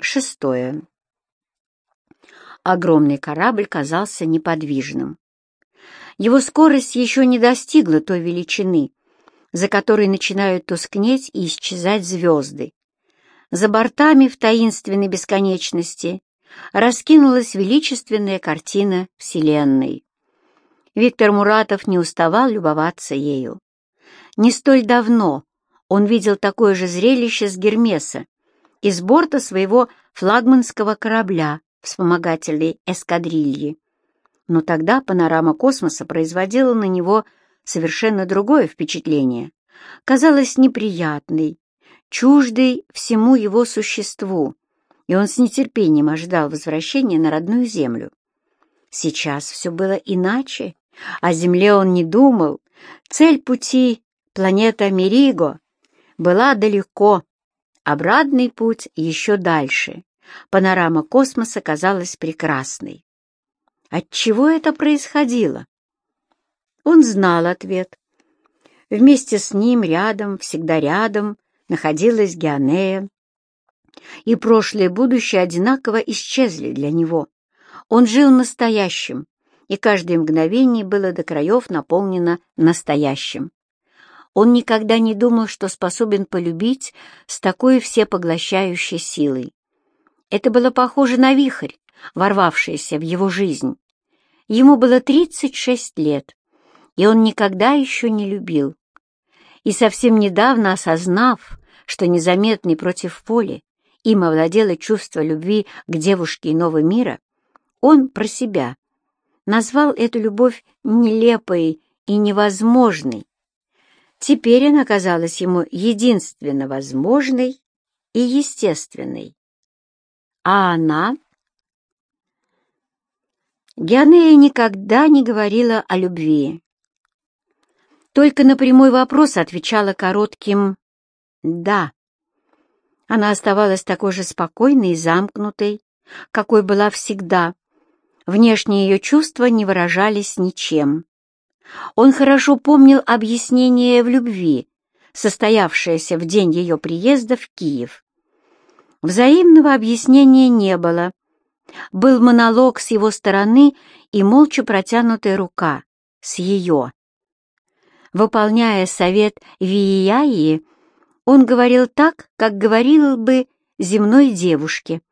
Шестое. Огромный корабль казался неподвижным. Его скорость еще не достигла той величины, за которой начинают тускнеть и исчезать звезды. За бортами в таинственной бесконечности раскинулась величественная картина Вселенной. Виктор Муратов не уставал любоваться ею. Не столь давно он видел такое же зрелище с Гермеса из борта своего флагманского корабля вспомогательной эскадрильи. Но тогда панорама космоса производила на него совершенно другое впечатление. Казалась неприятной, чуждой всему его существу, и он с нетерпением ожидал возвращения на родную землю. Сейчас все было иначе, о Земле он не думал. Цель пути — планета Мериго — была далеко, обратный путь еще дальше. Панорама космоса казалась прекрасной. Отчего это происходило? Он знал ответ. Вместе с ним рядом, всегда рядом, находилась Геонея. И прошлое и будущее одинаково исчезли для него. Он жил настоящим, и каждое мгновение было до краев наполнено настоящим. Он никогда не думал, что способен полюбить с такой всепоглощающей силой. Это было похоже на вихрь, ворвавшийся в его жизнь. Ему было 36 лет, и он никогда еще не любил. И совсем недавно, осознав, что незаметный против воли им овладело чувство любви к девушке иного мира, он про себя назвал эту любовь нелепой и невозможной. Теперь она казалась ему единственно возможной и естественной. А она? Геонея никогда не говорила о любви. Только на прямой вопрос отвечала коротким «да». Она оставалась такой же спокойной и замкнутой, какой была всегда, Внешние ее чувства не выражались ничем. Он хорошо помнил объяснение в любви, состоявшееся в день ее приезда в Киев. Взаимного объяснения не было. Был монолог с его стороны и молча протянутая рука с ее. Выполняя совет Вияи, он говорил так, как говорил бы земной девушке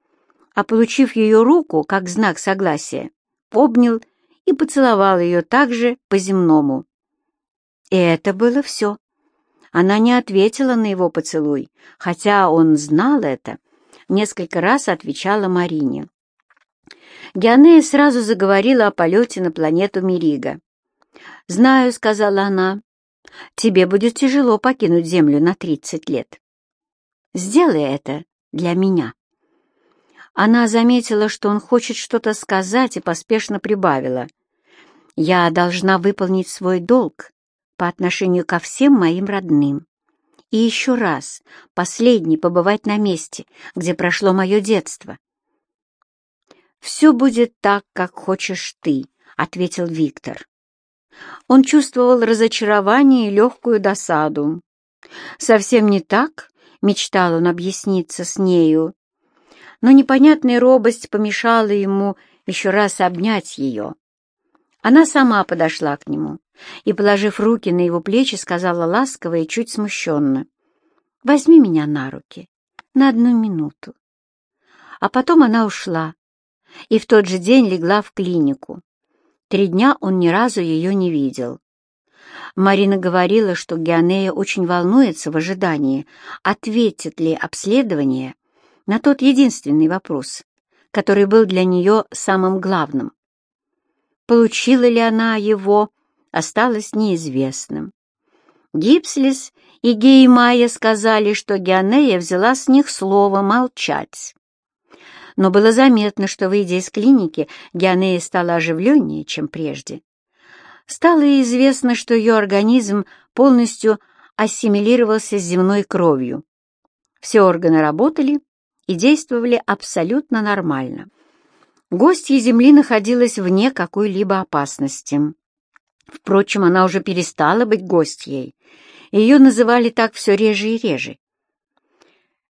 а, получив ее руку как знак согласия, обнял и поцеловал ее также по-земному. И это было все. Она не ответила на его поцелуй, хотя он знал это, несколько раз отвечала Марине. Геонея сразу заговорила о полете на планету Мирига. «Знаю», — сказала она, — «тебе будет тяжело покинуть Землю на тридцать лет. Сделай это для меня». Она заметила, что он хочет что-то сказать, и поспешно прибавила. «Я должна выполнить свой долг по отношению ко всем моим родным. И еще раз, последний, побывать на месте, где прошло мое детство». «Все будет так, как хочешь ты», — ответил Виктор. Он чувствовал разочарование и легкую досаду. «Совсем не так», — мечтал он объясниться с нею, но непонятная робость помешала ему еще раз обнять ее. Она сама подошла к нему и, положив руки на его плечи, сказала ласково и чуть смущенно, «Возьми меня на руки на одну минуту». А потом она ушла и в тот же день легла в клинику. Три дня он ни разу ее не видел. Марина говорила, что Геонея очень волнуется в ожидании, ответит ли обследование на тот единственный вопрос, который был для нее самым главным. Получила ли она его, осталось неизвестным. Гипслис и Геймая сказали, что Геонея взяла с них слово молчать. Но было заметно, что, выйдя из клиники, Геонея стала оживленнее, чем прежде. Стало известно, что ее организм полностью ассимилировался с земной кровью. Все органы работали, и действовали абсолютно нормально. Гостья Земли находилась вне какой-либо опасности. Впрочем, она уже перестала быть гостьей. Ее называли так все реже и реже.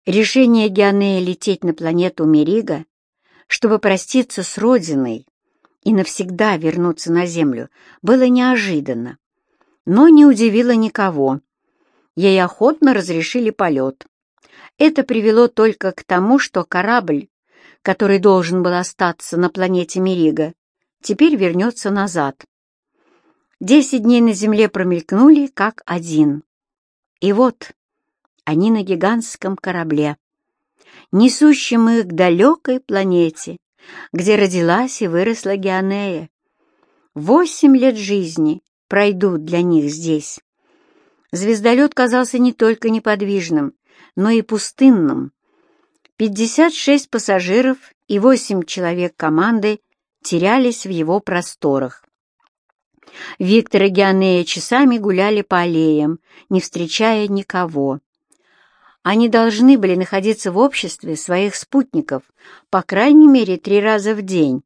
Решение Геонея лететь на планету Мерига, чтобы проститься с родиной и навсегда вернуться на Землю, было неожиданно, но не удивило никого. Ей охотно разрешили полет. Это привело только к тому, что корабль, который должен был остаться на планете Мерига, теперь вернется назад. Десять дней на Земле промелькнули как один. И вот они на гигантском корабле, несущем их к далекой планете, где родилась и выросла Геонея. Восемь лет жизни пройдут для них здесь. Звездолет казался не только неподвижным, но и пустынным. 56 пассажиров и 8 человек команды терялись в его просторах. Виктор и Геонея часами гуляли по аллеям, не встречая никого. Они должны были находиться в обществе своих спутников по крайней мере три раза в день,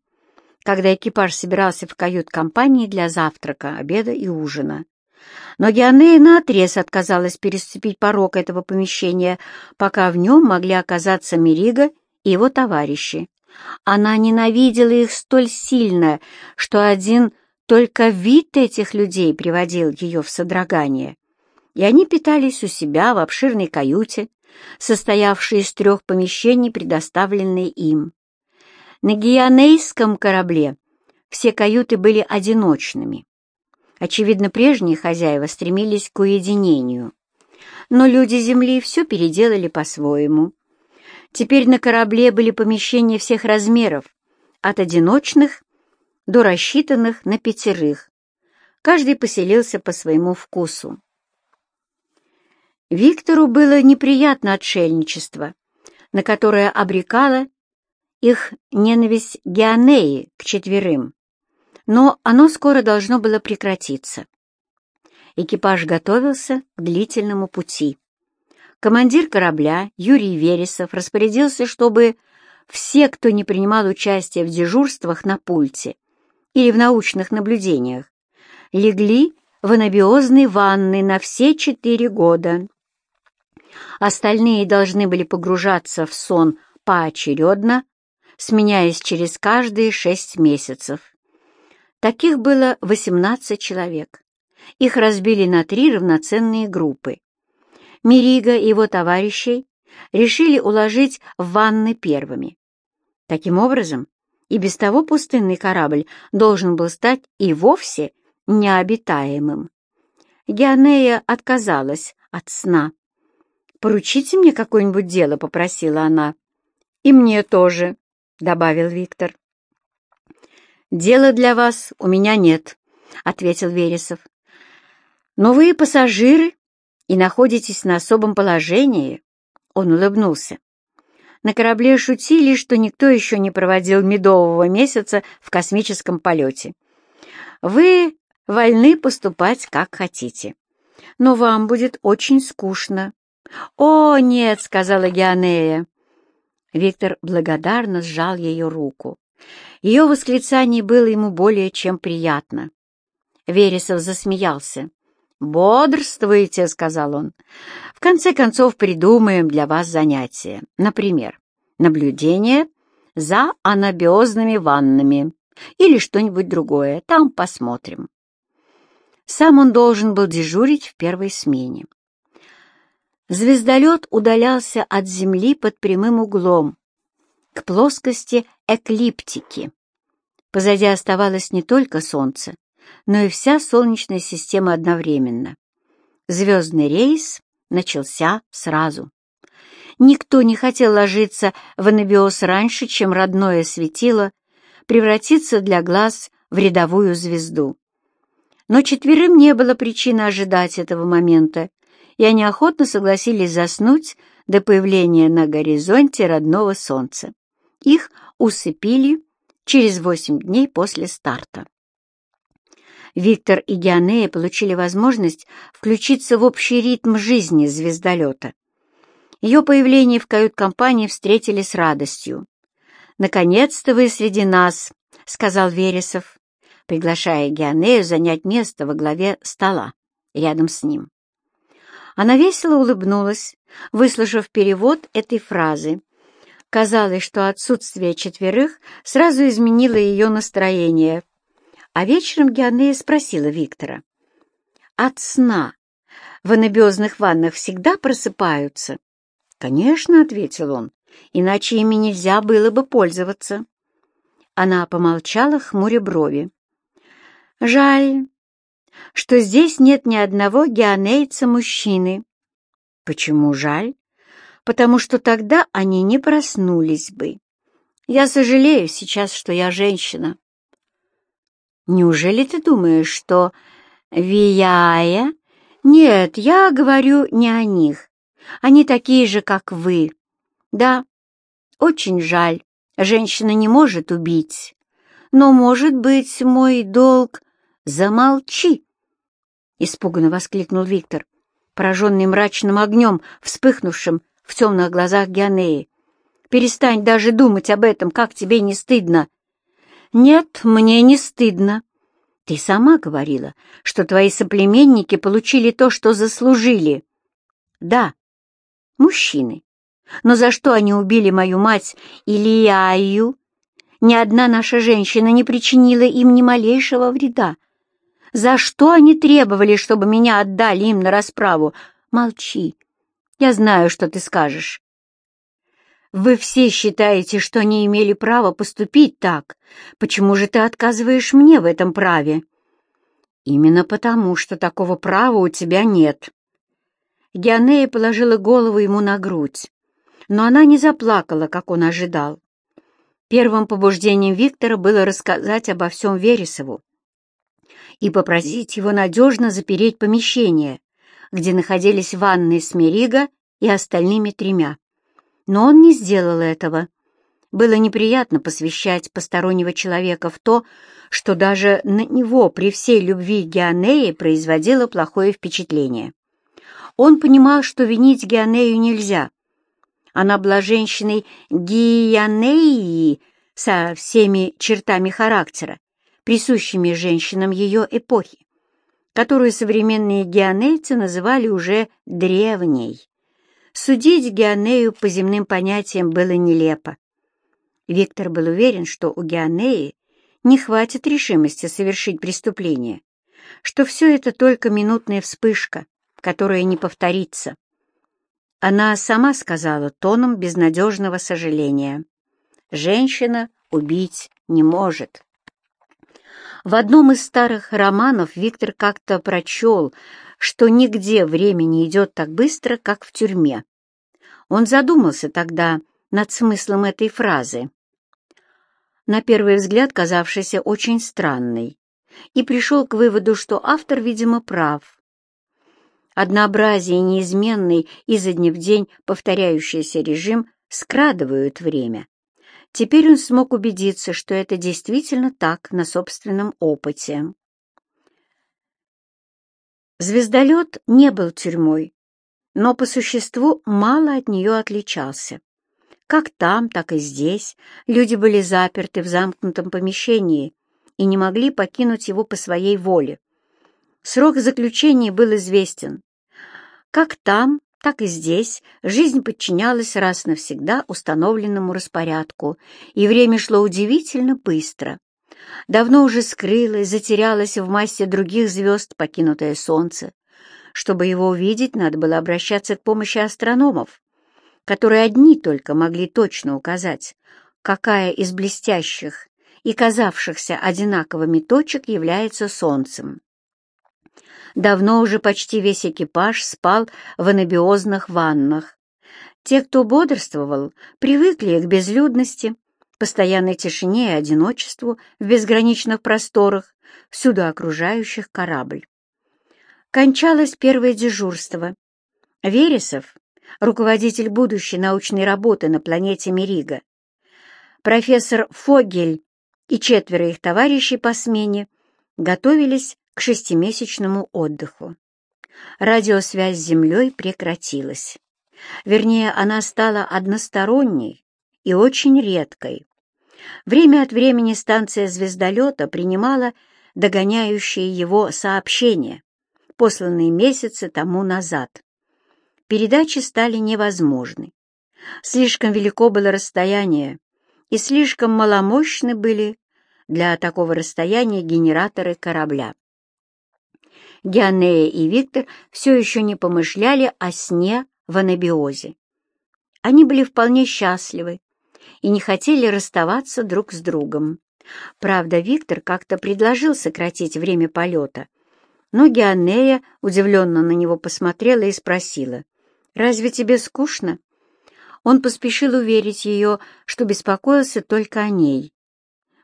когда экипаж собирался в кают-компании для завтрака, обеда и ужина. Но Геонея наотрез отказалась переступить порог этого помещения, пока в нем могли оказаться Мерига и его товарищи. Она ненавидела их столь сильно, что один только вид этих людей приводил ее в содрогание и они питались у себя в обширной каюте, состоявшей из трех помещений, предоставленной им. На гианейском корабле все каюты были одиночными. Очевидно, прежние хозяева стремились к уединению. Но люди Земли все переделали по-своему. Теперь на корабле были помещения всех размеров, от одиночных до рассчитанных на пятерых. Каждый поселился по своему вкусу. Виктору было неприятно отшельничество, на которое обрекала их ненависть Геонеи к четверым, но оно скоро должно было прекратиться. Экипаж готовился к длительному пути. Командир корабля Юрий Вересов распорядился, чтобы все, кто не принимал участие в дежурствах на пульте или в научных наблюдениях, легли в анабиозной ванной на все четыре года. Остальные должны были погружаться в сон поочередно, сменяясь через каждые шесть месяцев. Таких было 18 человек. Их разбили на три равноценные группы. Мирига и его товарищей решили уложить в ванны первыми. Таким образом, и без того пустынный корабль должен был стать и вовсе необитаемым. Геонея отказалась от сна. «Поручите мне какое-нибудь дело», — попросила она. «И мне тоже», — добавил Виктор. «Дела для вас у меня нет», — ответил Вересов. «Но вы пассажиры и находитесь на особом положении», — он улыбнулся. На корабле шутили, что никто еще не проводил медового месяца в космическом полете. «Вы вольны поступать, как хотите, но вам будет очень скучно. «О, нет!» — сказала Геонея. Виктор благодарно сжал ее руку. Ее восклицание было ему более чем приятно. Вересов засмеялся. «Бодрствуйте», — сказал он. «В конце концов придумаем для вас занятие. Например, наблюдение за анабиозными ваннами или что-нибудь другое. Там посмотрим». Сам он должен был дежурить в первой смене. Звездолет удалялся от Земли под прямым углом, к плоскости эклиптики. Позади оставалось не только Солнце, но и вся Солнечная система одновременно. Звездный рейс начался сразу. Никто не хотел ложиться в анабиоз раньше, чем родное светило превратится для глаз в рядовую звезду. Но четверым не было причины ожидать этого момента, и они охотно согласились заснуть до появления на горизонте родного солнца. Их усыпили через восемь дней после старта. Виктор и Геонея получили возможность включиться в общий ритм жизни звездолета. Ее появление в кают-компании встретили с радостью. «Наконец-то вы среди нас», — сказал Вересов, приглашая Геонею занять место во главе стола рядом с ним. Она весело улыбнулась, выслушав перевод этой фразы. Казалось, что отсутствие четверых сразу изменило ее настроение. А вечером Геонея спросила Виктора. «От сна в анабиозных ваннах всегда просыпаются?» «Конечно», — ответил он, — «иначе ими нельзя было бы пользоваться». Она помолчала, хмуря брови. «Жаль, что здесь нет ни одного геонейца-мужчины». «Почему жаль?» «Потому что тогда они не проснулись бы. Я сожалею сейчас, что я женщина». «Неужели ты думаешь, что Вияя...» «Нет, я говорю не о них. Они такие же, как вы. Да, очень жаль, женщина не может убить. Но, может быть, мой долг... Замолчи!» Испуганно воскликнул Виктор, пораженный мрачным огнем, вспыхнувшим в темных глазах Геонеи. «Перестань даже думать об этом, как тебе не стыдно!» «Нет, мне не стыдно. Ты сама говорила, что твои соплеменники получили то, что заслужили». «Да, мужчины. Но за что они убили мою мать Ильяю? Ни одна наша женщина не причинила им ни малейшего вреда. За что они требовали, чтобы меня отдали им на расправу? Молчи. Я знаю, что ты скажешь. Вы все считаете, что они имели право поступить так. Почему же ты отказываешь мне в этом праве? Именно потому, что такого права у тебя нет. Геонея положила голову ему на грудь, но она не заплакала, как он ожидал. Первым побуждением Виктора было рассказать обо всем Вересову и попросить его надежно запереть помещение, где находились ванны Смирига и остальными тремя. Но он не сделал этого. Было неприятно посвящать постороннего человека в то, что даже на него при всей любви Геонеи производило плохое впечатление. Он понимал, что винить Геонею нельзя. Она была женщиной Гианеи со всеми чертами характера, присущими женщинам ее эпохи, которую современные геонейцы называли уже древней. Судить Геонею по земным понятиям было нелепо. Виктор был уверен, что у Геонеи не хватит решимости совершить преступление, что все это только минутная вспышка, которое не повторится. Она сама сказала тоном безнадежного сожаления. «Женщина убить не может». В одном из старых романов Виктор как-то прочел, что нигде время не идет так быстро, как в тюрьме. Он задумался тогда над смыслом этой фразы, на первый взгляд казавшейся очень странной, и пришел к выводу, что автор, видимо, прав. Однообразие неизменный изо дня в день повторяющийся режим скрадывают время. Теперь он смог убедиться, что это действительно так на собственном опыте. Звездолет не был тюрьмой, но по существу мало от нее отличался. Как там, так и здесь люди были заперты в замкнутом помещении и не могли покинуть его по своей воле. Срок заключения был известен, как там, так и здесь жизнь подчинялась раз навсегда установленному распорядку, и время шло удивительно быстро. Давно уже скрылось, затерялось в массе других звезд покинутое солнце. Чтобы его увидеть, надо было обращаться к помощи астрономов, которые одни только могли точно указать, какая из блестящих и казавшихся одинаковыми точек является Солнцем. Давно уже почти весь экипаж спал в анабиозных ваннах. Те, кто бодрствовал, привыкли к безлюдности, постоянной тишине и одиночеству в безграничных просторах, всюду окружающих корабль. Кончалось первое дежурство. Вересов, руководитель будущей научной работы на планете Мерига, профессор Фогель и четверо их товарищей по смене готовились к шестимесячному отдыху. Радиосвязь с Землей прекратилась. Вернее, она стала односторонней и очень редкой. Время от времени станция звездолета принимала догоняющие его сообщения, посланные месяцы тому назад. передачи стали невозможны. Слишком велико было расстояние, и слишком маломощны были для такого расстояния генераторы корабля. Геонея и Виктор все еще не помышляли о сне в анабиозе. Они были вполне счастливы и не хотели расставаться друг с другом. Правда, Виктор как-то предложил сократить время полета, но Геонея удивленно на него посмотрела и спросила, «Разве тебе скучно?» Он поспешил уверить ее, что беспокоился только о ней.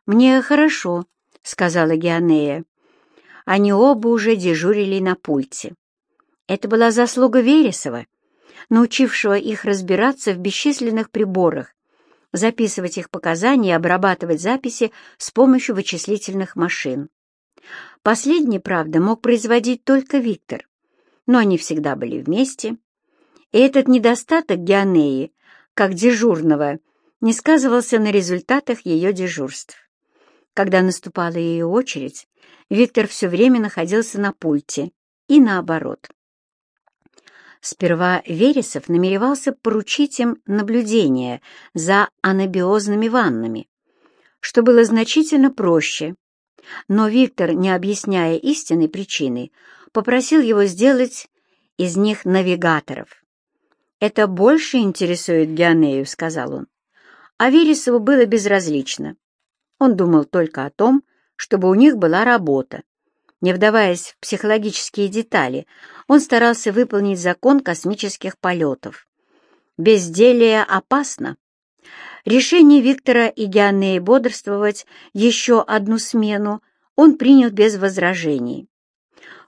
«Мне хорошо», — сказала Геонея. Они оба уже дежурили на пульте. Это была заслуга Вересова, научившего их разбираться в бесчисленных приборах, записывать их показания и обрабатывать записи с помощью вычислительных машин. Последний, правда, мог производить только Виктор, но они всегда были вместе, и этот недостаток Геонеи, как дежурного, не сказывался на результатах ее дежурств. Когда наступала ее очередь, Виктор все время находился на пульте, и наоборот. Сперва Вересов намеревался поручить им наблюдение за анабиозными ваннами, что было значительно проще, но Виктор, не объясняя истинной причины, попросил его сделать из них навигаторов. «Это больше интересует Геонею», — сказал он. А Вересову было безразлично. Он думал только о том, чтобы у них была работа. Не вдаваясь в психологические детали, он старался выполнить закон космических полетов. Безделие опасно. Решение Виктора и Геонеи бодрствовать еще одну смену он принял без возражений.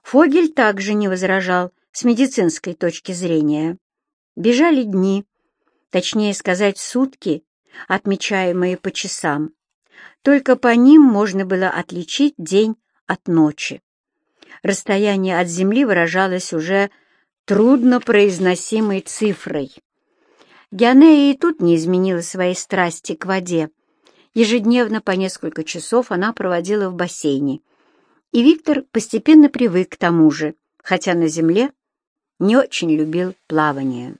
Фогель также не возражал с медицинской точки зрения. Бежали дни, точнее сказать, сутки, отмечаемые по часам. Только по ним можно было отличить день от ночи. Расстояние от Земли выражалось уже трудно произносимой цифрой. Геонея и тут не изменила своей страсти к воде. Ежедневно по несколько часов она проводила в бассейне. И Виктор постепенно привык к тому же, хотя на Земле не очень любил плавание.